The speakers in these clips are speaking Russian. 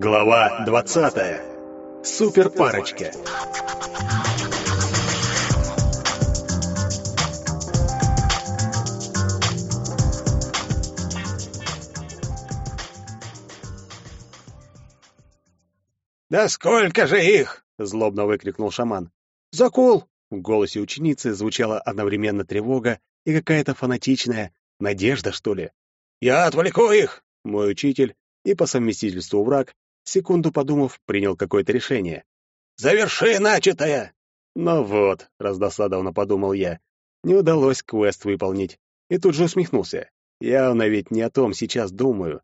Глава 20. Суперпарочка. «Да сколько же их!» — злобно выкрикнул шаман. «Закол!» — в голосе ученицы звучала одновременно тревога и какая-то фанатичная надежда, что ли. «Я отвлеку их!» — мой учитель и по совместительству враг, секунду подумав, принял какое-то решение. «Заверши начатое!» «Ну вот», — раздосадованно подумал я, не удалось квест выполнить, и тут же усмехнулся. Явно ведь не о том сейчас думаю.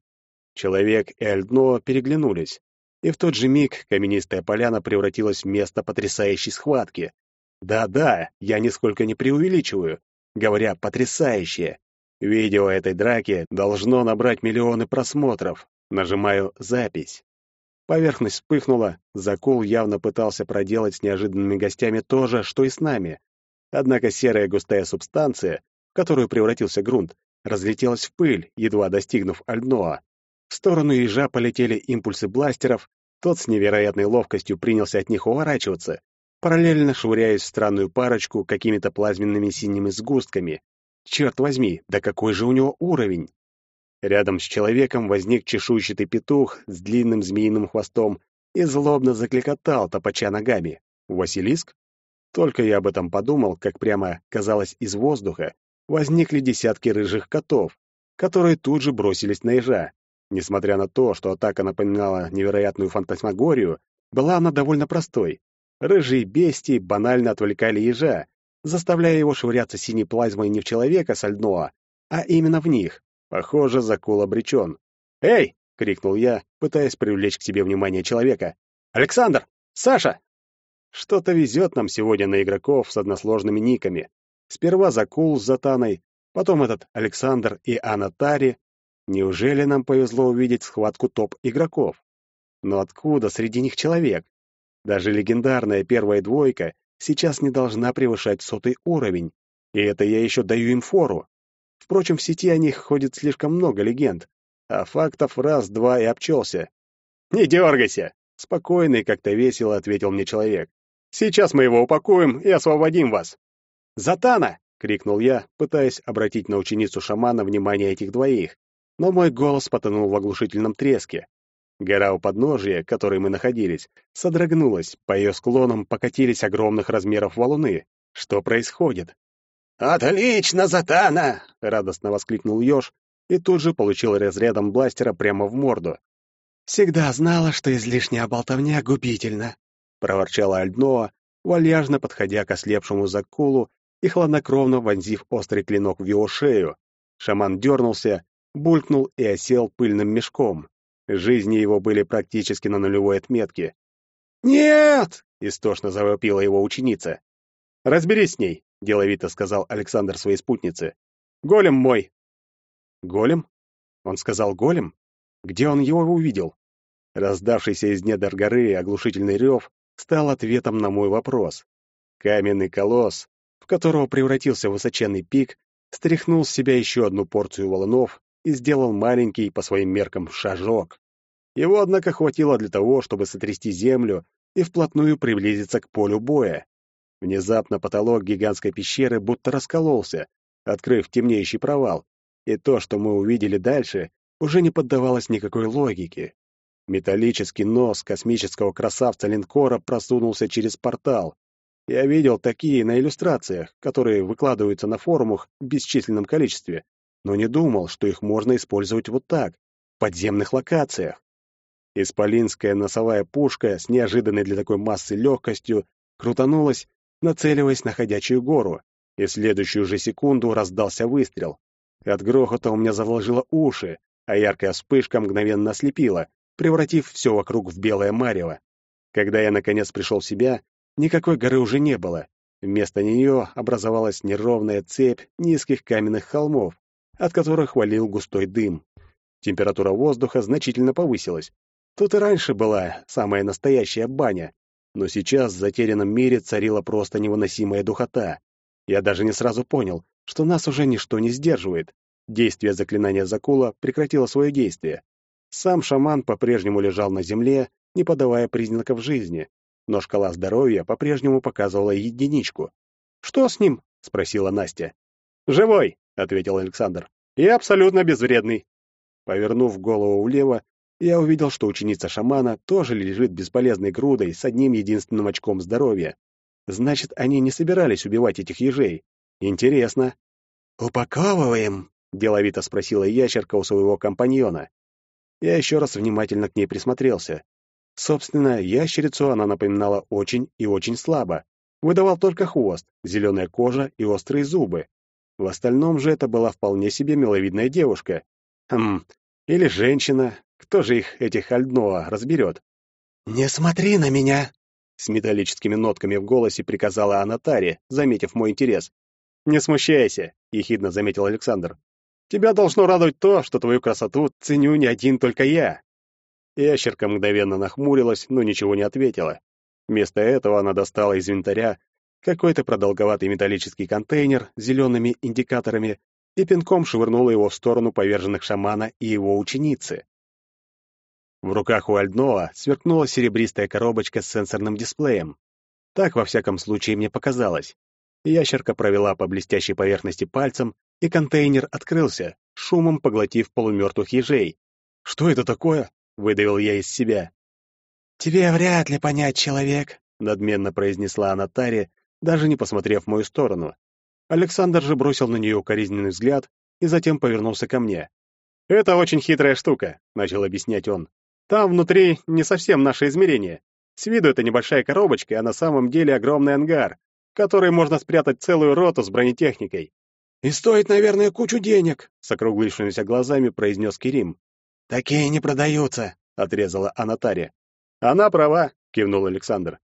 Человек и Альдно переглянулись и в тот же миг каменистая поляна превратилась в место потрясающей схватки. Да-да, я нисколько не преувеличиваю, говоря «потрясающее». Видео этой драки должно набрать миллионы просмотров. Нажимаю «Запись». Поверхность вспыхнула, Закул явно пытался проделать с неожиданными гостями то же, что и с нами. Однако серая густая субстанция, в которую превратился грунт, разлетелась в пыль, едва достигнув Альноа. В сторону ежа полетели импульсы бластеров, тот с невероятной ловкостью принялся от них уворачиваться, параллельно швыряясь в странную парочку какими-то плазменными синими сгустками. Черт возьми, да какой же у него уровень! Рядом с человеком возник чешуйчатый петух с длинным змеиным хвостом и злобно закликотал, топача ногами. Василиск? Только я об этом подумал, как прямо, казалось, из воздуха возникли десятки рыжих котов, которые тут же бросились на ежа. Несмотря на то, что атака напоминала невероятную фантасмагорию, была она довольно простой. Рыжие бестии банально отвлекали ежа, заставляя его швыряться синей плазмой не в человека со льноа, а именно в них. Похоже, закул обречен. «Эй!» — крикнул я, пытаясь привлечь к себе внимание человека. «Александр! Саша!» Что-то везет нам сегодня на игроков с односложными никами. Сперва Закул с Затаной, потом этот Александр и Анна Тари, Неужели нам повезло увидеть схватку топ-игроков? Но откуда среди них человек? Даже легендарная первая двойка сейчас не должна превышать сотый уровень, и это я еще даю им фору. Впрочем, в сети о них ходит слишком много легенд, а фактов раз-два и обчелся. «Не дергайся!» — спокойно и как-то весело ответил мне человек. «Сейчас мы его упакуем и освободим вас!» «Затана!» — крикнул я, пытаясь обратить на ученицу шамана внимание этих двоих но мой голос потонул в оглушительном треске. Гора у подножия, которой мы находились, содрогнулась, по ее склонам покатились огромных размеров валуны. Что происходит? «Отлично, Затана!» — радостно воскликнул еж и тут же получил разрядом бластера прямо в морду. «Всегда знала, что излишняя болтовня губительна», — проворчала Альдноа, вальяжно подходя к ослепшему закулу и хладнокровно вонзив острый клинок в его шею. Шаман дернулся, булькнул и осел пыльным мешком. Жизни его были практически на нулевой отметке. «Нет!» — истошно завопила его ученица. «Разберись с ней», — деловито сказал Александр своей спутнице. «Голем мой!» «Голем?» Он сказал «голем»? Где он его увидел? Раздавшийся из недр горы оглушительный рев стал ответом на мой вопрос. Каменный колосс, в которого превратился высоченный пик, стряхнул с себя еще одну порцию валунов и сделал маленький по своим меркам шажок. Его, однако, хватило для того, чтобы сотрясти землю и вплотную приблизиться к полю боя. Внезапно потолок гигантской пещеры будто раскололся, открыв темнеющий провал, и то, что мы увидели дальше, уже не поддавалось никакой логике. Металлический нос космического красавца-линкора просунулся через портал. Я видел такие на иллюстрациях, которые выкладываются на форумах в бесчисленном количестве, но не думал, что их можно использовать вот так, в подземных локациях. Исполинская носовая пушка с неожиданной для такой массы легкостью крутанулась, нацеливаясь на ходячую гору, и в следующую же секунду раздался выстрел. От грохота у меня заложило уши, а яркая вспышка мгновенно ослепила, превратив все вокруг в белое марево. Когда я наконец пришел в себя, никакой горы уже не было. Вместо нее образовалась неровная цепь низких каменных холмов, от которых валил густой дым. Температура воздуха значительно повысилась. Тут и раньше была самая настоящая баня, но сейчас в затерянном мире царила просто невыносимая духота. Я даже не сразу понял, что нас уже ничто не сдерживает. Действие заклинания Закула прекратило свое действие. Сам шаман по-прежнему лежал на земле, не подавая признаков жизни, но шкала здоровья по-прежнему показывала единичку. «Что с ним?» — спросила Настя. «Живой», — ответил Александр, — «и абсолютно безвредный». Повернув голову влево, я увидел, что ученица шамана тоже лежит бесполезной грудой с одним единственным очком здоровья. Значит, они не собирались убивать этих ежей. Интересно. «Упаковываем?» — деловито спросила ящерка у своего компаньона. Я еще раз внимательно к ней присмотрелся. Собственно, ящерицу она напоминала очень и очень слабо. Выдавал только хвост, зеленая кожа и острые зубы. В остальном же это была вполне себе миловидная девушка. Хм, или женщина. Кто же их, этих Альдноа, разберет? «Не смотри на меня!» С металлическими нотками в голосе приказала Анатаре, заметив мой интерес. «Не смущайся», — ехидно заметил Александр. «Тебя должно радовать то, что твою красоту ценю не один только я». Ящерка мгновенно нахмурилась, но ничего не ответила. Вместо этого она достала из инвентаря какой-то продолговатый металлический контейнер с зелеными индикаторами и пинком швырнула его в сторону поверженных шамана и его ученицы. В руках у Альдноа сверкнула серебристая коробочка с сенсорным дисплеем. Так, во всяком случае, мне показалось. Ящерка провела по блестящей поверхности пальцем, и контейнер открылся, шумом поглотив полумертвых ежей. «Что это такое?» — выдавил я из себя. «Тебе вряд ли понять, человек», — надменно произнесла Анатария, даже не посмотрев в мою сторону. Александр же бросил на нее укоризненный взгляд и затем повернулся ко мне. «Это очень хитрая штука», — начал объяснять он. «Там внутри не совсем наше измерение. С виду это небольшая коробочка, а на самом деле огромный ангар, в который можно спрятать целую роту с бронетехникой». «И стоит, наверное, кучу денег», — с округлившимися глазами произнес Керим. «Такие не продаются», — отрезала Анатария. «Она права», — кивнул Александр.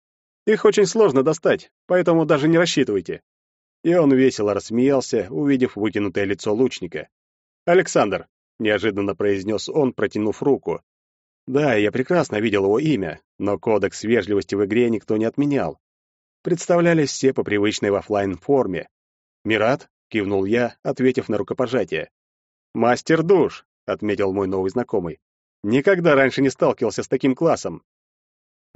«Их очень сложно достать, поэтому даже не рассчитывайте». И он весело рассмеялся, увидев вытянутое лицо лучника. «Александр», — неожиданно произнес он, протянув руку. Да, я прекрасно видел его имя, но кодекс вежливости в игре никто не отменял. Представлялись все по привычной в офлайн форме. «Мират?» — кивнул я, ответив на рукопожатие. «Мастер душ», — отметил мой новый знакомый. «Никогда раньше не сталкивался с таким классом.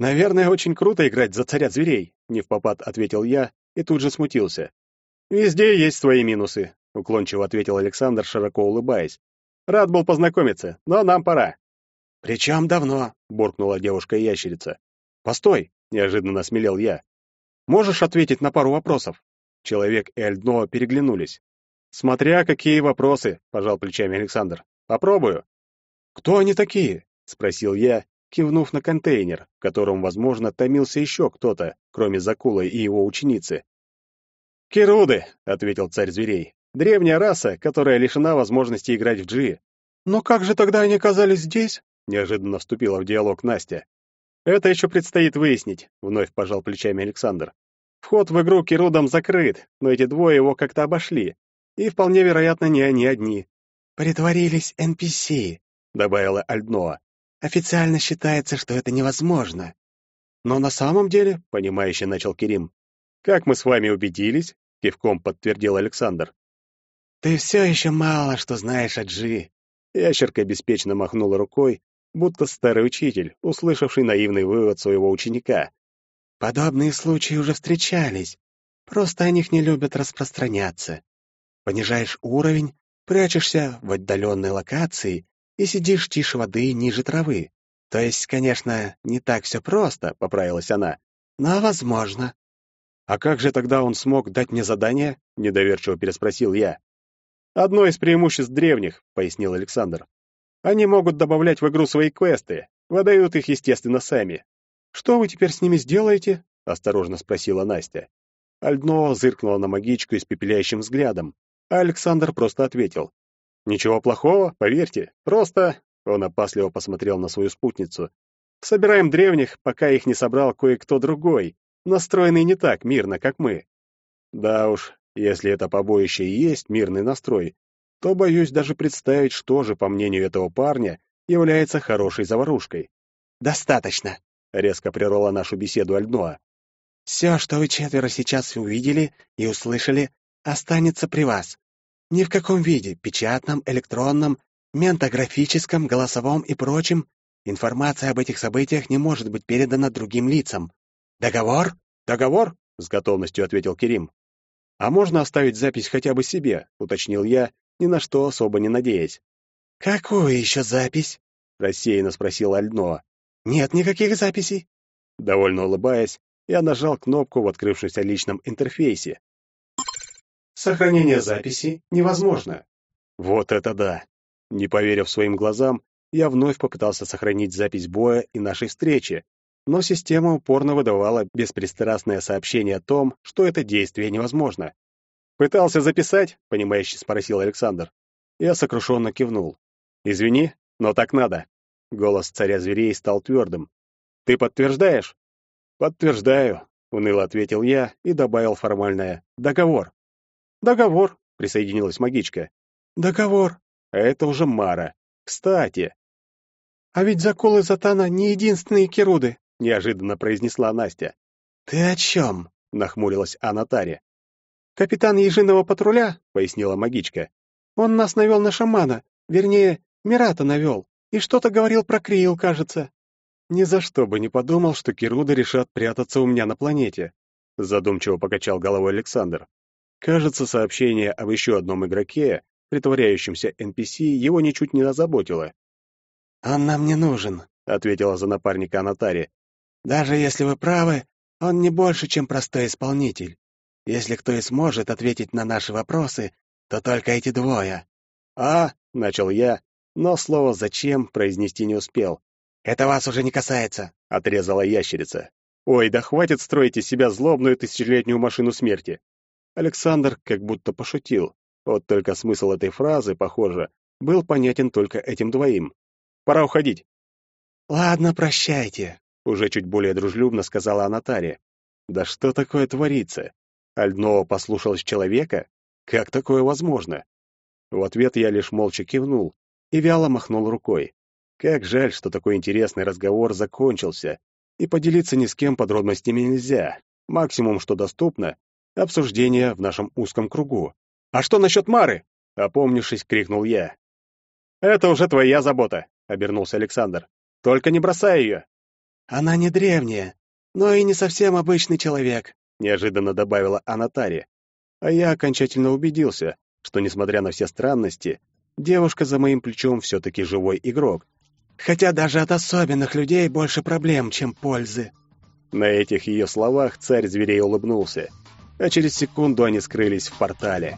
«Наверное, очень круто играть за царя зверей», — не в попад ответил я и тут же смутился. «Везде есть свои минусы», — уклончиво ответил Александр, широко улыбаясь. «Рад был познакомиться, но нам пора». «Причем давно», — буркнула девушка-ящерица. «Постой», — неожиданно смелел я. «Можешь ответить на пару вопросов?» Человек и Альдно переглянулись. «Смотря какие вопросы», — пожал плечами Александр. «Попробую». «Кто они такие?» — спросил я, кивнув на контейнер, в котором, возможно, томился еще кто-то, кроме Закула и его ученицы. «Керуды», — ответил царь зверей, — «древняя раса, которая лишена возможности играть в джи». «Но как же тогда они оказались здесь?» — неожиданно вступила в диалог Настя. «Это еще предстоит выяснить», — вновь пожал плечами Александр. «Вход в игру Керудам закрыт, но эти двое его как-то обошли. И вполне вероятно, не они одни». «Притворились NPC», — добавила Альдноа. Официально считается, что это невозможно. Но на самом деле, понимающе начал Керим. Как мы с вами убедились, кивком подтвердил Александр. Ты все еще мало что знаешь о Джи. Ящерка беспечно махнула рукой, будто старый учитель, услышавший наивный вывод своего ученика. Подобные случаи уже встречались. Просто о них не любят распространяться. Понижаешь уровень, прячешься в отдаленной локации и сидишь тише воды ниже травы. То есть, конечно, не так все просто, — поправилась она, — но возможно. «А как же тогда он смог дать мне задание?» — недоверчиво переспросил я. «Одно из преимуществ древних», — пояснил Александр. «Они могут добавлять в игру свои квесты, выдают их, естественно, сами». «Что вы теперь с ними сделаете?» — осторожно спросила Настя. Альдно зыркнула на магичку испепеляющим взглядом, а Александр просто ответил. Ничего плохого, поверьте. Просто...» Он опасливо посмотрел на свою спутницу. «Собираем древних, пока их не собрал кое-кто другой, настроенный не так мирно, как мы». Да уж, если это побоище и есть мирный настрой, то боюсь даже представить, что же, по мнению этого парня, является хорошей заварушкой. «Достаточно», — резко прервала нашу беседу Альдноа. «Все, что вы четверо сейчас увидели и услышали, останется при вас. Ни в каком виде, печатном, электронном ментографическом, голосовом и прочем, информация об этих событиях не может быть передана другим лицам. Договор? Договор? С готовностью ответил Керим. А можно оставить запись хотя бы себе, уточнил я, ни на что особо не надеясь. Какую еще запись? рассеянно спросил Ально. Нет никаких записей. Довольно улыбаясь, я нажал кнопку в открывшемся личном интерфейсе. Сохранение записи невозможно. Вот это да! Не поверив своим глазам, я вновь попытался сохранить запись боя и нашей встречи, но система упорно выдавала беспристрастное сообщение о том, что это действие невозможно. «Пытался записать?» — понимающе спросил Александр. Я сокрушенно кивнул. «Извини, но так надо». Голос царя зверей стал твердым. «Ты подтверждаешь?» «Подтверждаю», — уныло ответил я и добавил формальное «договор». «Договор», — присоединилась магичка. «Договор». Это уже Мара. Кстати. «А ведь Закол и Затана не единственные Керуды», — неожиданно произнесла Настя. «Ты о чем?» — нахмурилась Анатария. «Капитан Ежиного патруля», — пояснила магичка. «Он нас навел на шамана, вернее, Мирата навел, и что-то говорил про Криил, кажется». «Ни за что бы не подумал, что Керуды решат прятаться у меня на планете», — задумчиво покачал головой Александр. Кажется, сообщение об еще одном игроке, притворяющемся NPC, его ничуть не озаботило. «Он нам не нужен», — ответила за напарника Анатари. «Даже если вы правы, он не больше, чем простой исполнитель. Если кто и сможет ответить на наши вопросы, то только эти двое». «А», — начал я, но слово «зачем» произнести не успел. «Это вас уже не касается», — отрезала ящерица. «Ой, да хватит строить из себя злобную тысячелетнюю машину смерти. Александр как будто пошутил. Вот только смысл этой фразы, похоже, был понятен только этим двоим. Пора уходить. Ладно, прощайте, уже чуть более дружелюбно сказала Анатария. Да что такое творится? Альднова послушалась человека? Как такое возможно? В ответ я лишь молча кивнул и вяло махнул рукой. Как жаль, что такой интересный разговор закончился, и поделиться ни с кем подробностями нельзя. Максимум, что доступно, Обсуждение в нашем узком кругу. «А что насчет Мары?» — опомнившись, крикнул я. «Это уже твоя забота», — обернулся Александр. «Только не бросай ее». «Она не древняя, но и не совсем обычный человек», — неожиданно добавила Анатария. А я окончательно убедился, что, несмотря на все странности, девушка за моим плечом все-таки живой игрок. «Хотя даже от особенных людей больше проблем, чем пользы». На этих ее словах царь зверей улыбнулся а через секунду они скрылись в портале.